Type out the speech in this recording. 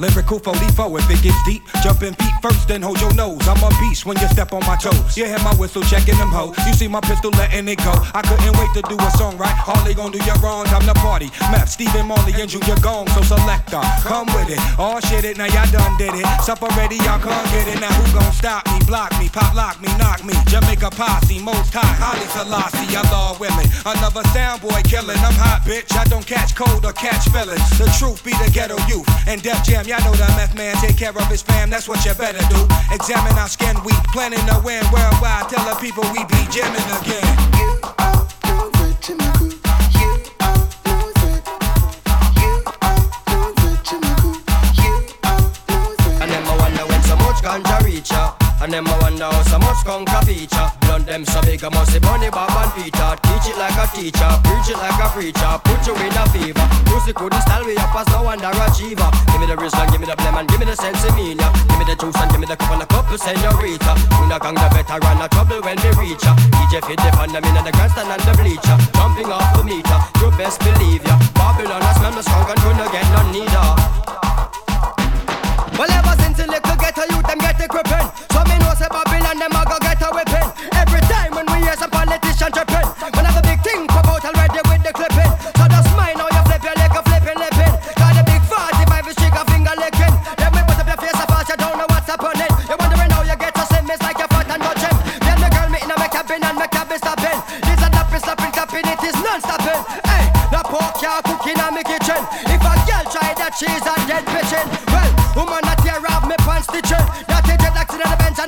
Lyrical 44 if it gets deep. jump Jumping feet first, then hold your nose. I'm a beast when you step on my toes. You hear my whistle checking them hoes. You see my pistol letting it go. I couldn't wait to do a song right. Harley gon' do your wrong. Time to party. Map, Stephen Marley, and Junior Gong. So selector, come with it. All shit it, now y'all done did it. Supper ready, y'all can't get it. Now who gon' stop me? Block me, pop lock me, knock me. Jamaica posse, most high. Haile Selassie, I love women. Another sound boy killing. I'm hot, bitch. I don't catch cold or catch feelings. The truth be the ghetto youth. And Def Jam, y'all know the meth man take care of his fam. That's what you better do. Examine our skin we planning to win worldwide. Tell the people we be jamming again. You are the when so much ganja reach ya. And them I wonder how so much conquer feature. Blunt them so big, I must say bunny Bob and Peter. Teach it like a teacher, preach it like a preacher. Put you in a fever. Pussy couldn't style me up as no wonder achiever. Give me the wrist and give me the blem and give me the sense of me. Give me the juice and give me the cup and a couple senorita. Not gang the veteran, a trouble when we reach ya. DJ fit the fun, them in the grandstand and the bleacher. Jumping off the meter, you best believe ya. Babylon, I smell the skunk and couldn't get none neither. pork can't cook in my kitchen. If a girl try that, she's a dead bitchin'. Well, woman that tear off me pants stitching. That is just like the bench